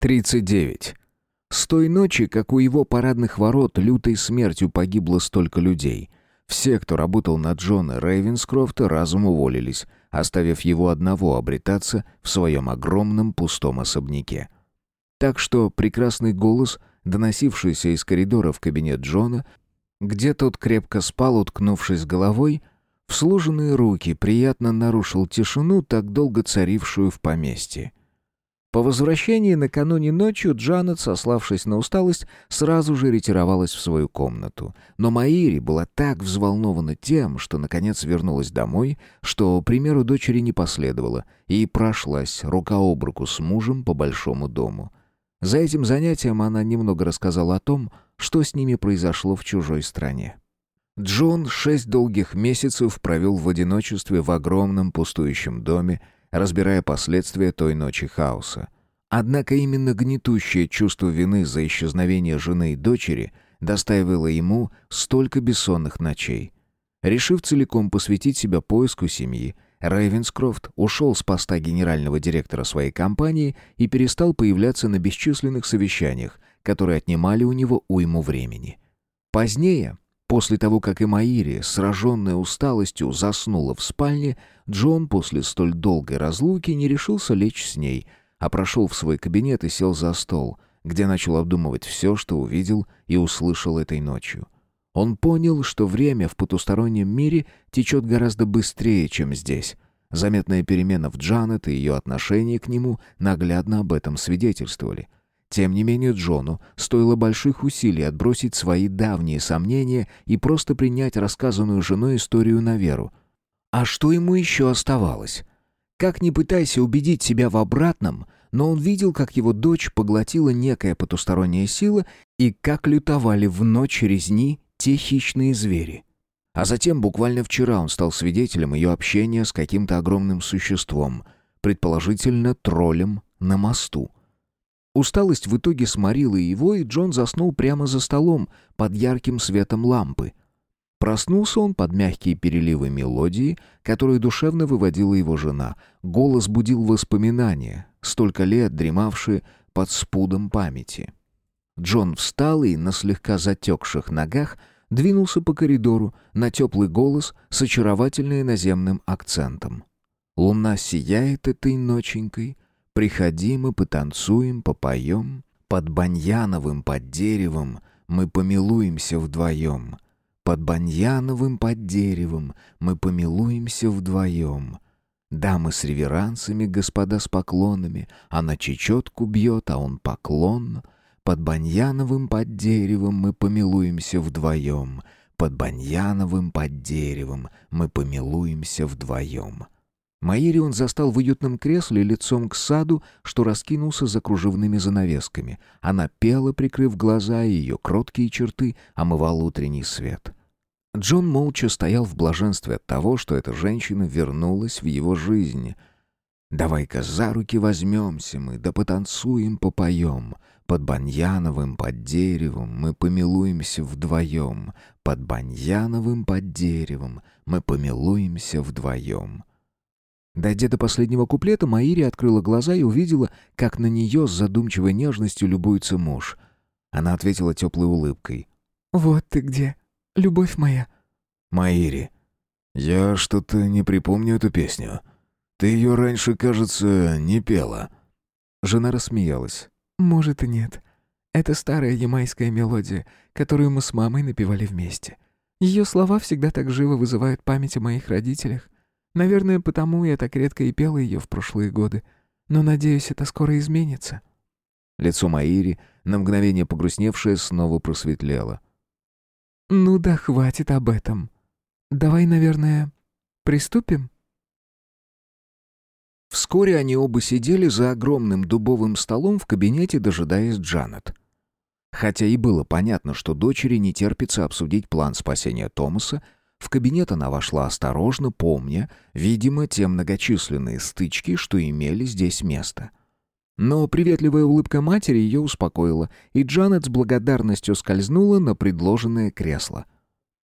39. С той ночи, как у его парадных ворот лютой смертью погибло столько людей. Все, кто работал на Джона Рейвенскрофта, разум уволились, оставив его одного обретаться в своем огромном пустом особняке. Так что прекрасный голос, доносившийся из коридора в кабинет Джона, где тот крепко спал, уткнувшись головой, в сложенные руки приятно нарушил тишину, так долго царившую в поместье. По возвращении накануне ночью Джанет, сославшись на усталость, сразу же ретировалась в свою комнату. Но Маири была так взволнована тем, что наконец вернулась домой, что примеру дочери не последовало, и прошлась рука об руку с мужем по большому дому. За этим занятием она немного рассказала о том, что с ними произошло в чужой стране. Джон шесть долгих месяцев провел в одиночестве в огромном пустующем доме, разбирая последствия той ночи хаоса. Однако именно гнетущее чувство вины за исчезновение жены и дочери доставило ему столько бессонных ночей. Решив целиком посвятить себя поиску семьи, Рейвенскрофт ушел с поста генерального директора своей компании и перестал появляться на бесчисленных совещаниях, которые отнимали у него уйму времени. Позднее, После того, как и Маири, сраженная усталостью, заснула в спальне, Джон после столь долгой разлуки не решился лечь с ней, а прошел в свой кабинет и сел за стол, где начал обдумывать все, что увидел и услышал этой ночью. Он понял, что время в потустороннем мире течет гораздо быстрее, чем здесь. Заметная перемена в Джанет и ее отношение к нему наглядно об этом свидетельствовали — тем не менее Джону стоило больших усилий отбросить свои давние сомнения и просто принять рассказанную женой историю на веру. А что ему еще оставалось? Как ни пытайся убедить себя в обратном, но он видел, как его дочь поглотила некая потусторонняя сила и как лютовали в ночь резни те хищные звери. А затем, буквально вчера, он стал свидетелем ее общения с каким-то огромным существом, предположительно троллем на мосту — Усталость в итоге сморила его, и Джон заснул прямо за столом, под ярким светом лампы. Проснулся он под мягкие переливы мелодии, которую душевно выводила его жена. Голос будил воспоминания, столько лет дремавшие под спудом памяти. Джон встал и на слегка затекших ногах двинулся по коридору на теплый голос с очаровательным наземным акцентом. Луна сияет этой ноченькой, Приходи, мы потанцуем, попоем. Под баньяновым, под деревом мы помилуемся вдвоем. Под баньяновым, под деревом мы помилуемся вдвоем. Дамы с реверансами, господа с поклонами, она чечетку бьет, а он поклон. Под баньяновым, под деревом мы помилуемся вдвоем. Под баньяновым, под деревом мы помилуемся вдвоем. Маири он застал в уютном кресле лицом к саду, что раскинулся за кружевными занавесками. Она пела, прикрыв глаза, и ее кроткие черты омывал утренний свет. Джон молча стоял в блаженстве от того, что эта женщина вернулась в его жизнь. «Давай-ка за руки возьмемся мы, да потанцуем, попоем. Под Баньяновым, под деревом мы помилуемся вдвоем. Под Баньяновым, под деревом мы помилуемся вдвоем». Дойдя до последнего куплета, Маири открыла глаза и увидела, как на нее с задумчивой нежностью любуется муж. Она ответила теплой улыбкой. «Вот ты где, любовь моя». «Маири, я что-то не припомню эту песню. Ты ее раньше, кажется, не пела». Жена рассмеялась. «Может и нет. Это старая ямайская мелодия, которую мы с мамой напевали вместе. Ее слова всегда так живо вызывают память о моих родителях. Наверное, потому я так редко и пела ее в прошлые годы. Но, надеюсь, это скоро изменится». Лицо Маири, на мгновение погрустневшее, снова просветлело. «Ну да хватит об этом. Давай, наверное, приступим?» Вскоре они оба сидели за огромным дубовым столом в кабинете, дожидаясь Джанет. Хотя и было понятно, что дочери не терпится обсудить план спасения Томаса, в кабинет она вошла осторожно, помня, видимо, те многочисленные стычки, что имели здесь место. Но приветливая улыбка матери ее успокоила, и Джанет с благодарностью скользнула на предложенное кресло.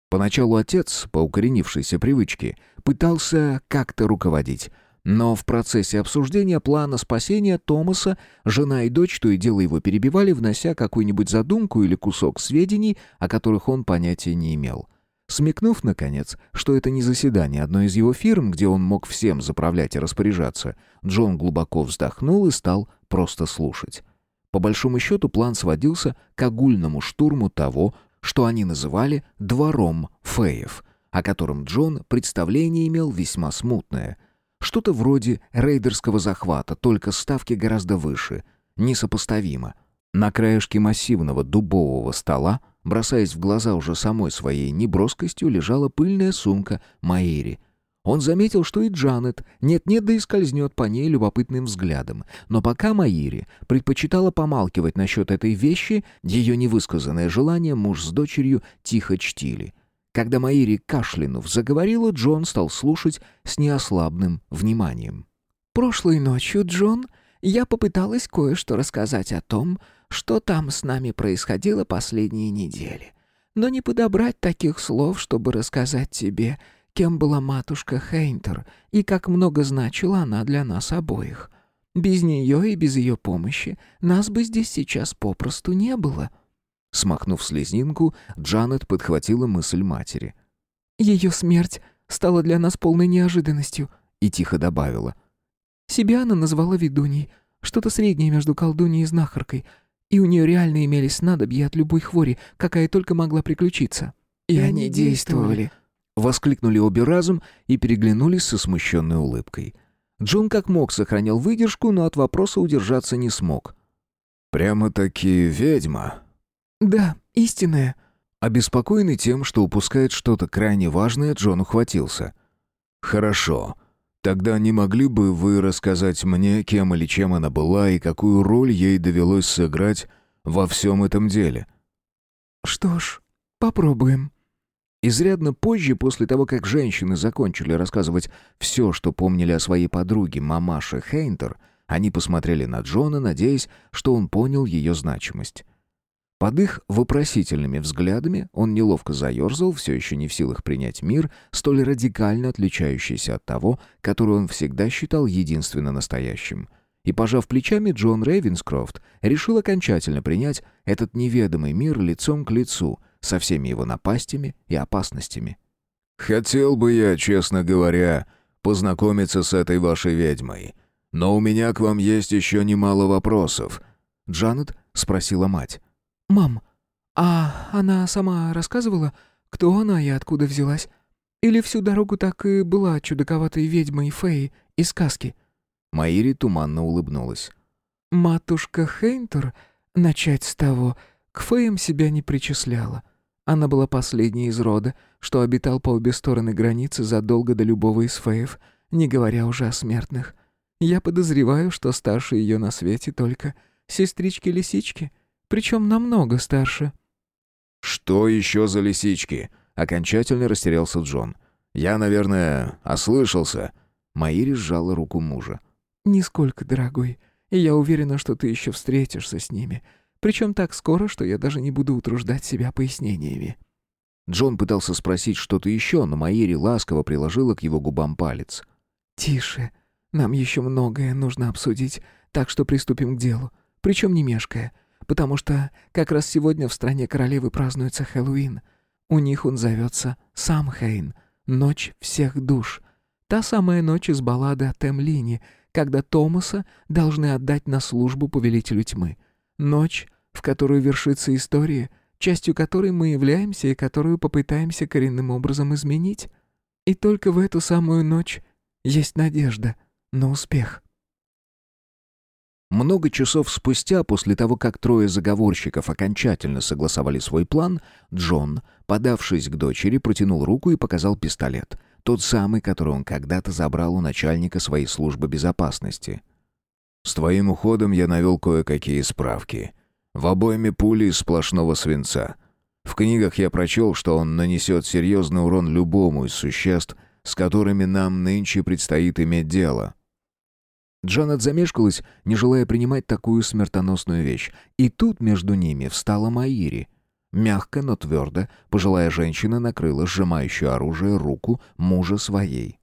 Поначалу отец, по укоренившейся привычке, пытался как-то руководить, Но в процессе обсуждения плана спасения Томаса жена и дочь то и дело его перебивали, внося какую-нибудь задумку или кусок сведений, о которых он понятия не имел. Смекнув, наконец, что это не заседание одной из его фирм, где он мог всем заправлять и распоряжаться, Джон глубоко вздохнул и стал просто слушать. По большому счету план сводился к огульному штурму того, что они называли «двором Феев», о котором Джон представление имел весьма смутное. Что-то вроде рейдерского захвата, только ставки гораздо выше, несопоставимо. На краешке массивного дубового стола, бросаясь в глаза уже самой своей неброскостью, лежала пыльная сумка Маэри — он заметил, что и Джанет нет-нет да и скользнет по ней любопытным взглядом. Но пока Маири предпочитала помалкивать насчет этой вещи, ее невысказанное желание муж с дочерью тихо чтили. Когда Маири, кашлянув, заговорила, Джон стал слушать с неослабным вниманием. «Прошлой ночью, Джон, я попыталась кое-что рассказать о том, что там с нами происходило последние недели. Но не подобрать таких слов, чтобы рассказать тебе — кем была матушка Хейнтер и как много значила она для нас обоих. Без нее и без ее помощи нас бы здесь сейчас попросту не было». Смахнув слезинку, Джанет подхватила мысль матери. «Ее смерть стала для нас полной неожиданностью», и тихо добавила. «Себя она назвала ведуней, что-то среднее между колдуньей и знахаркой, и у нее реально имелись снадобья от любой хвори, какая только могла приключиться. И, и они действовали», Воскликнули обе разом и переглянулись со смущенной улыбкой. Джон как мог сохранял выдержку, но от вопроса удержаться не смог. «Прямо-таки ведьма?» «Да, истинная». Обеспокоенный тем, что упускает что-то крайне важное, Джон ухватился. «Хорошо. Тогда не могли бы вы рассказать мне, кем или чем она была и какую роль ей довелось сыграть во всем этом деле?» «Что ж, попробуем», Изрядно позже, после того, как женщины закончили рассказывать все, что помнили о своей подруге, мамаше Хейнтер, они посмотрели на Джона, надеясь, что он понял ее значимость. Под их вопросительными взглядами он неловко заерзал, все еще не в силах принять мир, столь радикально отличающийся от того, который он всегда считал единственно настоящим. И, пожав плечами, Джон Рейвенскрофт решил окончательно принять этот неведомый мир лицом к лицу — со всеми его напастями и опасностями. «Хотел бы я, честно говоря, познакомиться с этой вашей ведьмой. Но у меня к вам есть еще немало вопросов». Джанет спросила мать. «Мам, а она сама рассказывала, кто она и откуда взялась? Или всю дорогу так и была чудаковатой ведьмой Феи из сказки?» Маири туманно улыбнулась. «Матушка Хейнтер, начать с того, к феям себя не причисляла. Она была последней из рода, что обитал по обе стороны границы задолго до любого из феев, не говоря уже о смертных. Я подозреваю, что старше ее на свете только сестрички-лисички, причем намного старше». «Что еще за лисички?» — окончательно растерялся Джон. «Я, наверное, ослышался». Маири сжала руку мужа. «Нисколько, дорогой, и я уверена, что ты еще встретишься с ними. Причем так скоро, что я даже не буду утруждать себя пояснениями». Джон пытался спросить что-то еще, но Майери ласково приложила к его губам палец. «Тише. Нам еще многое нужно обсудить, так что приступим к делу. Причем не мешкая, потому что как раз сегодня в стране королевы празднуется Хэллоуин. У них он зовется Самхейн, Ночь всех душ. Та самая ночь из баллады о Темлине, когда Томаса должны отдать на службу повелителю тьмы. Ночь, в которую вершится история, частью которой мы являемся и которую попытаемся коренным образом изменить. И только в эту самую ночь есть надежда на успех. Много часов спустя, после того, как трое заговорщиков окончательно согласовали свой план, Джон, подавшись к дочери, протянул руку и показал пистолет. Тот самый, который он когда-то забрал у начальника своей службы безопасности. С твоим уходом я навел кое-какие справки. В обойме пули из сплошного свинца. В книгах я прочел, что он нанесет серьезный урон любому из существ, с которыми нам нынче предстоит иметь дело». Джанет замешкалась, не желая принимать такую смертоносную вещь. И тут между ними встала Маири. Мягко, но твердо, пожилая женщина накрыла сжимающую оружие руку мужа своей.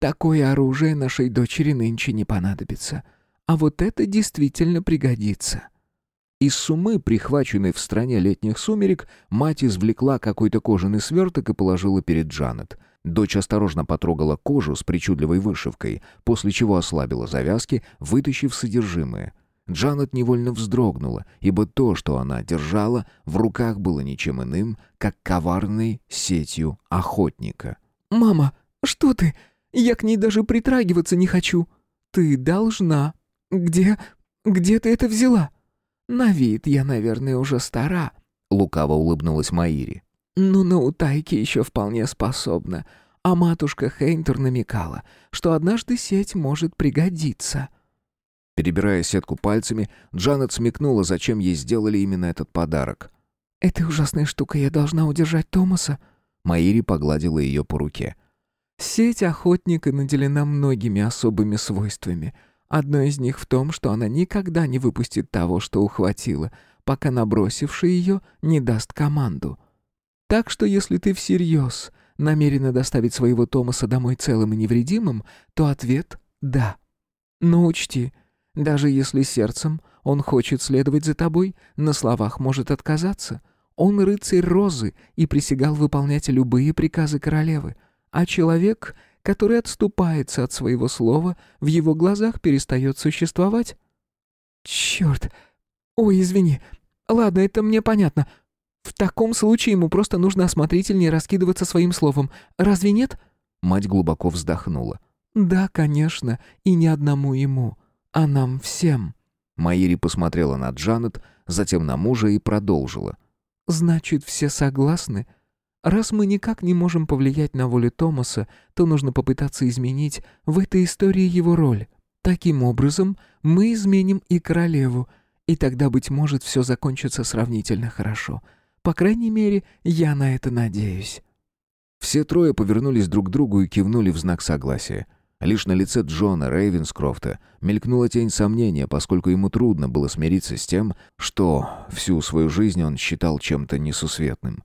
Такое оружие нашей дочери нынче не понадобится. А вот это действительно пригодится». Из сумы, прихваченной в стране летних сумерек, мать извлекла какой-то кожаный сверток и положила перед Джанет. Дочь осторожно потрогала кожу с причудливой вышивкой, после чего ослабила завязки, вытащив содержимое. Джанет невольно вздрогнула, ибо то, что она держала, в руках было ничем иным, как коварной сетью охотника. «Мама, что ты? Я к ней даже притрагиваться не хочу». «Ты должна. Где... где ты это взяла?» «На вид я, наверное, уже стара», — лукаво улыбнулась Маири. «Но на утайке еще вполне способна. А матушка Хейнтер намекала, что однажды сеть может пригодиться». Перебирая сетку пальцами, Джанет смекнула, зачем ей сделали именно этот подарок. «Этой ужасной штукой я должна удержать Томаса?» Маири погладила ее по руке. «Сеть охотника наделена многими особыми свойствами — Одно из них в том, что она никогда не выпустит того, что ухватила, пока набросивший ее не даст команду. Так что если ты всерьез намерена доставить своего Томаса домой целым и невредимым, то ответ — да. Но учти, даже если сердцем он хочет следовать за тобой, на словах может отказаться. Он рыцарь Розы и присягал выполнять любые приказы королевы, а человек — который отступается от своего слова, в его глазах перестает существовать? Черт! Ой, извини. Ладно, это мне понятно. В таком случае ему просто нужно осмотрительнее раскидываться своим словом. Разве нет? Мать глубоко вздохнула. Да, конечно, и не одному ему, а нам всем. Майри посмотрела на Джанет, затем на мужа и продолжила. «Значит, все согласны?» Раз мы никак не можем повлиять на волю Томаса, то нужно попытаться изменить в этой истории его роль. Таким образом, мы изменим и королеву, и тогда, быть может, все закончится сравнительно хорошо. По крайней мере, я на это надеюсь». Все трое повернулись друг к другу и кивнули в знак согласия. Лишь на лице Джона Рейвенскрофта мелькнула тень сомнения, поскольку ему трудно было смириться с тем, что всю свою жизнь он считал чем-то несусветным.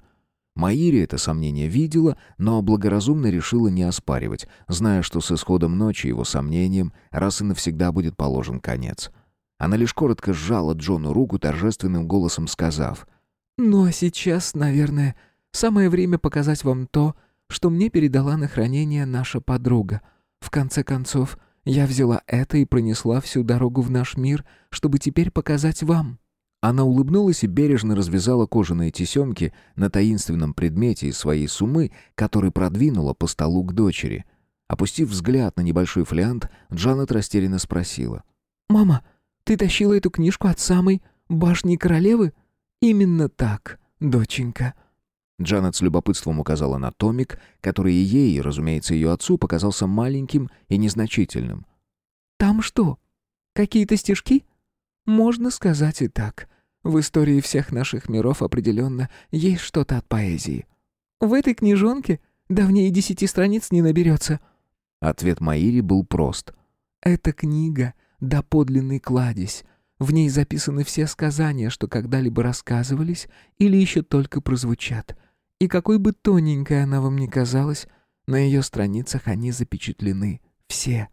Маири это сомнение видела, но благоразумно решила не оспаривать, зная, что с исходом ночи его сомнением раз и навсегда будет положен конец. Она лишь коротко сжала Джону руку, торжественным голосом сказав «Ну а сейчас, наверное, самое время показать вам то, что мне передала на хранение наша подруга. В конце концов, я взяла это и пронесла всю дорогу в наш мир, чтобы теперь показать вам». Она улыбнулась и бережно развязала кожаные тесемки на таинственном предмете из своей суммы, который продвинула по столу к дочери. Опустив взгляд на небольшой флянт, Джанет растерянно спросила. «Мама, ты тащила эту книжку от самой башни королевы?» «Именно так, доченька». Джанет с любопытством указала на томик, который и ей, и, разумеется, ее отцу показался маленьким и незначительным. «Там что, какие-то стишки?» Можно сказать и так. В истории всех наших миров определенно есть что-то от поэзии. В этой книжонке давнее десяти страниц не наберется. Ответ Маири был прост. Эта книга — доподлинный кладезь. В ней записаны все сказания, что когда-либо рассказывались или еще только прозвучат. И какой бы тоненькой она вам ни казалась, на ее страницах они запечатлены. Все.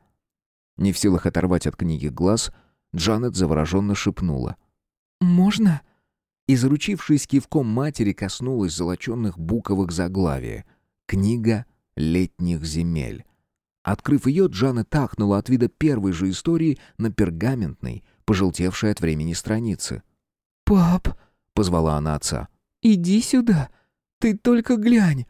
Не в силах оторвать от книги глаз — Джанет завороженно шепнула. «Можно?» И, заручившись кивком матери, коснулась золоченных буковых заглавия. «Книга летних земель». Открыв ее, Джанет тахнула от вида первой же истории на пергаментной, пожелтевшей от времени странице. «Пап!» — позвала она отца. «Иди сюда! Ты только глянь!»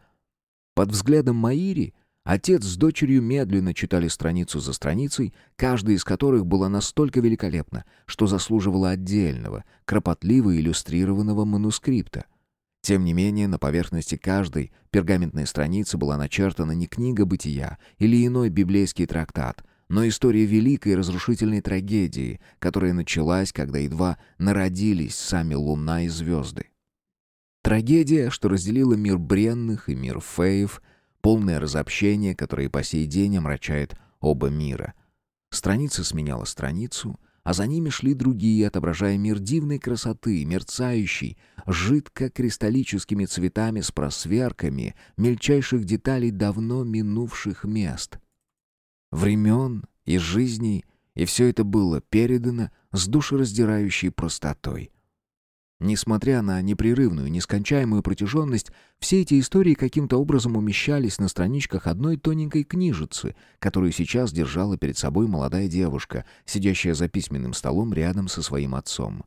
Под взглядом Маири Отец с дочерью медленно читали страницу за страницей, каждая из которых была настолько великолепна, что заслуживала отдельного, кропотливо иллюстрированного манускрипта. Тем не менее, на поверхности каждой пергаментной страницы была начертана не книга бытия или иной библейский трактат, но история великой разрушительной трагедии, которая началась, когда едва народились сами луна и звезды. Трагедия, что разделила мир бренных и мир феев — полное разобщение, которое по сей день омрачает оба мира. Страница сменяла страницу, а за ними шли другие, отображая мир дивной красоты, мерцающий, жидко-кристаллическими цветами с просверками мельчайших деталей давно минувших мест. Времен и жизней, и все это было передано с душераздирающей простотой. Несмотря на непрерывную, нескончаемую протяженность, все эти истории каким-то образом умещались на страничках одной тоненькой книжицы, которую сейчас держала перед собой молодая девушка, сидящая за письменным столом рядом со своим отцом.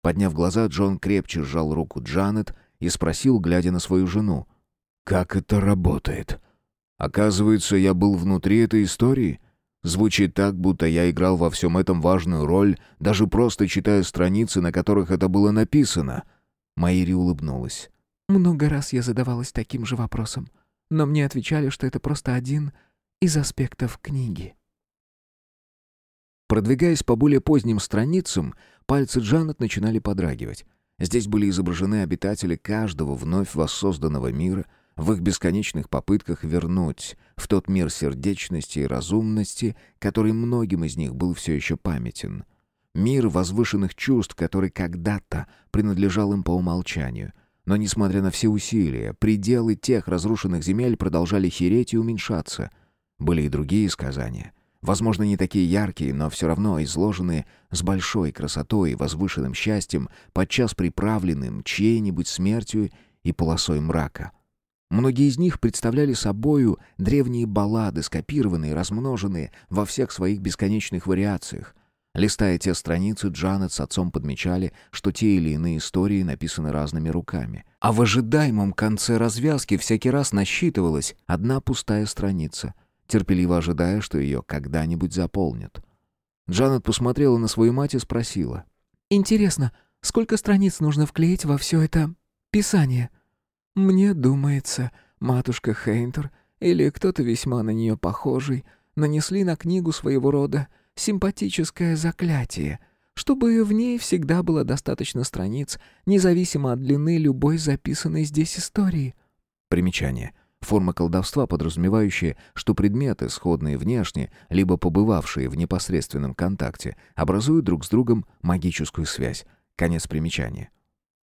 Подняв глаза, Джон крепче сжал руку Джанет и спросил, глядя на свою жену, «Как это работает?» «Оказывается, я был внутри этой истории?» Звучит так, будто я играл во всем этом важную роль, даже просто читая страницы, на которых это было написано. Майри улыбнулась. «Много раз я задавалась таким же вопросом, но мне отвечали, что это просто один из аспектов книги». Продвигаясь по более поздним страницам, пальцы Джанет начинали подрагивать. Здесь были изображены обитатели каждого вновь воссозданного мира — в их бесконечных попытках вернуть в тот мир сердечности и разумности, который многим из них был все еще памятен. Мир возвышенных чувств, который когда-то принадлежал им по умолчанию. Но, несмотря на все усилия, пределы тех разрушенных земель продолжали хереть и уменьшаться. Были и другие сказания. Возможно, не такие яркие, но все равно изложенные с большой красотой и возвышенным счастьем, подчас приправленным чьей-нибудь смертью и полосой мрака — Многие из них представляли собою древние баллады, скопированные, размноженные во всех своих бесконечных вариациях. Листая те страницы, Джанет с отцом подмечали, что те или иные истории написаны разными руками. А в ожидаемом конце развязки всякий раз насчитывалась одна пустая страница, терпеливо ожидая, что ее когда-нибудь заполнят. Джанет посмотрела на свою мать и спросила. «Интересно, сколько страниц нужно вклеить во все это писание?» Мне думается, матушка Хейнтер или кто-то весьма на нее похожий нанесли на книгу своего рода симпатическое заклятие, чтобы в ней всегда было достаточно страниц, независимо от длины любой записанной здесь истории. Примечание. Форма колдовства, подразумевающая, что предметы, сходные внешне, либо побывавшие в непосредственном контакте, образуют друг с другом магическую связь. Конец примечания.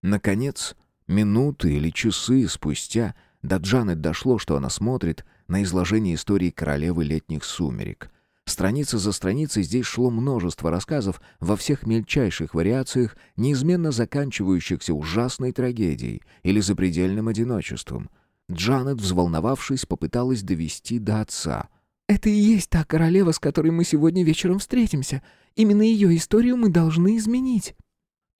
Наконец, Минуты или часы спустя до Джанет дошло, что она смотрит на изложение истории королевы летних сумерек. Страница за страницей здесь шло множество рассказов во всех мельчайших вариациях, неизменно заканчивающихся ужасной трагедией или запредельным одиночеством. Джанет, взволновавшись, попыталась довести до отца. «Это и есть та королева, с которой мы сегодня вечером встретимся. Именно ее историю мы должны изменить».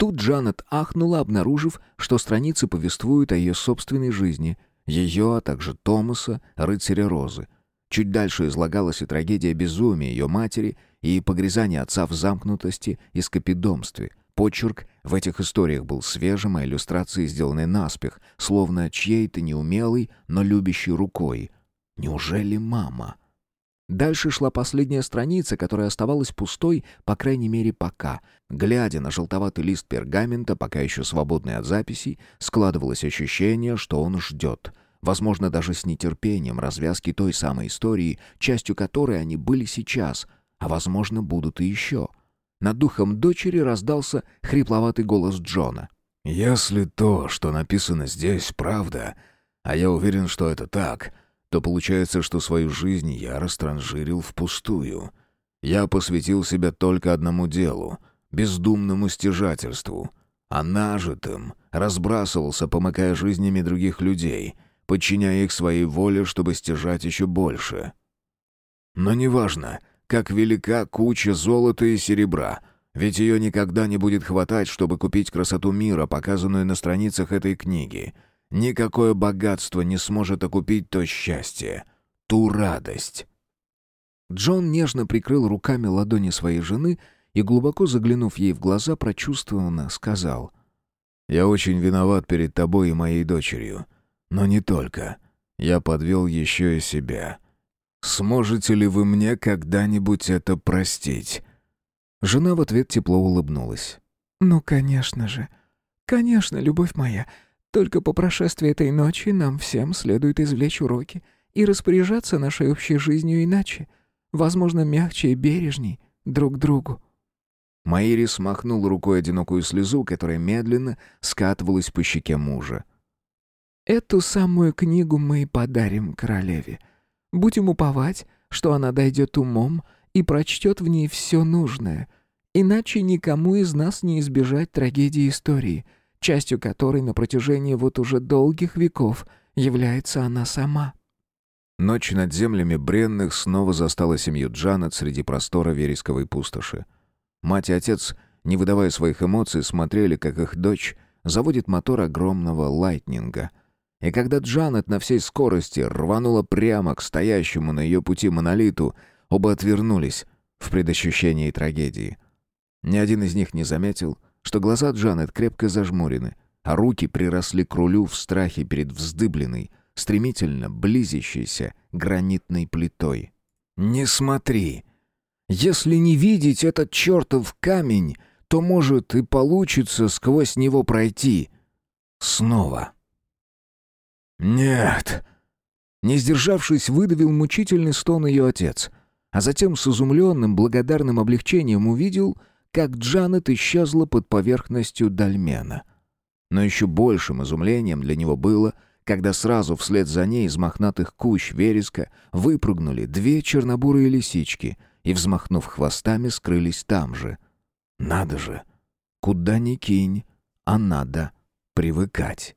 Тут Джанет ахнула, обнаружив, что страницы повествуют о ее собственной жизни, ее, а также Томаса, рыцаря Розы. Чуть дальше излагалась и трагедия безумия ее матери, и погрязание отца в замкнутости и скопидомстве. Почерк в этих историях был свежим, а иллюстрации сделаны наспех, словно чьей-то неумелой, но любящей рукой. Неужели мама? Дальше шла последняя страница, которая оставалась пустой, по крайней мере, пока. Глядя на желтоватый лист пергамента, пока еще свободный от записей, складывалось ощущение, что он ждет. Возможно, даже с нетерпением развязки той самой истории, частью которой они были сейчас, а, возможно, будут и еще. Над духом дочери раздался хрипловатый голос Джона. «Если то, что написано здесь, правда, а я уверен, что это так», то получается, что свою жизнь я растранжирил впустую. Я посвятил себя только одному делу — бездумному стяжательству, а нажитым разбрасывался, помыкая жизнями других людей, подчиняя их своей воле, чтобы стяжать еще больше. Но неважно, как велика куча золота и серебра — ведь ее никогда не будет хватать, чтобы купить красоту мира, показанную на страницах этой книги. Никакое богатство не сможет окупить то счастье, ту радость. Джон нежно прикрыл руками ладони своей жены и, глубоко заглянув ей в глаза, прочувствованно сказал, «Я очень виноват перед тобой и моей дочерью. Но не только. Я подвел еще и себя. Сможете ли вы мне когда-нибудь это простить?» Жена в ответ тепло улыбнулась. «Ну, конечно же. Конечно, любовь моя. Только по прошествии этой ночи нам всем следует извлечь уроки и распоряжаться нашей общей жизнью иначе, возможно, мягче и бережней друг другу». Маири смахнул рукой одинокую слезу, которая медленно скатывалась по щеке мужа. «Эту самую книгу мы и подарим королеве. Будем уповать, что она дойдет умом и прочтет в ней все нужное. Иначе никому из нас не избежать трагедии истории, частью которой на протяжении вот уже долгих веков является она сама. Ночь над землями бренных снова застала семью Джанет среди простора вересковой пустоши. Мать и отец, не выдавая своих эмоций, смотрели, как их дочь заводит мотор огромного лайтнинга. И когда Джанет на всей скорости рванула прямо к стоящему на ее пути монолиту, оба отвернулись в предощущении трагедии. Ни один из них не заметил, что глаза Джанет крепко зажмурены, а руки приросли к рулю в страхе перед вздыбленной, стремительно близящейся гранитной плитой. «Не смотри! Если не видеть этот чертов камень, то, может, и получится сквозь него пройти. Снова!» «Нет!» Не сдержавшись, выдавил мучительный стон ее отец, а затем с изумленным, благодарным облегчением увидел, как Джанет исчезла под поверхностью дольмена. Но еще большим изумлением для него было — когда сразу вслед за ней из мохнатых кущ вереска выпрыгнули две чернобурые лисички и, взмахнув хвостами, скрылись там же. Надо же! Куда ни кинь, а надо привыкать.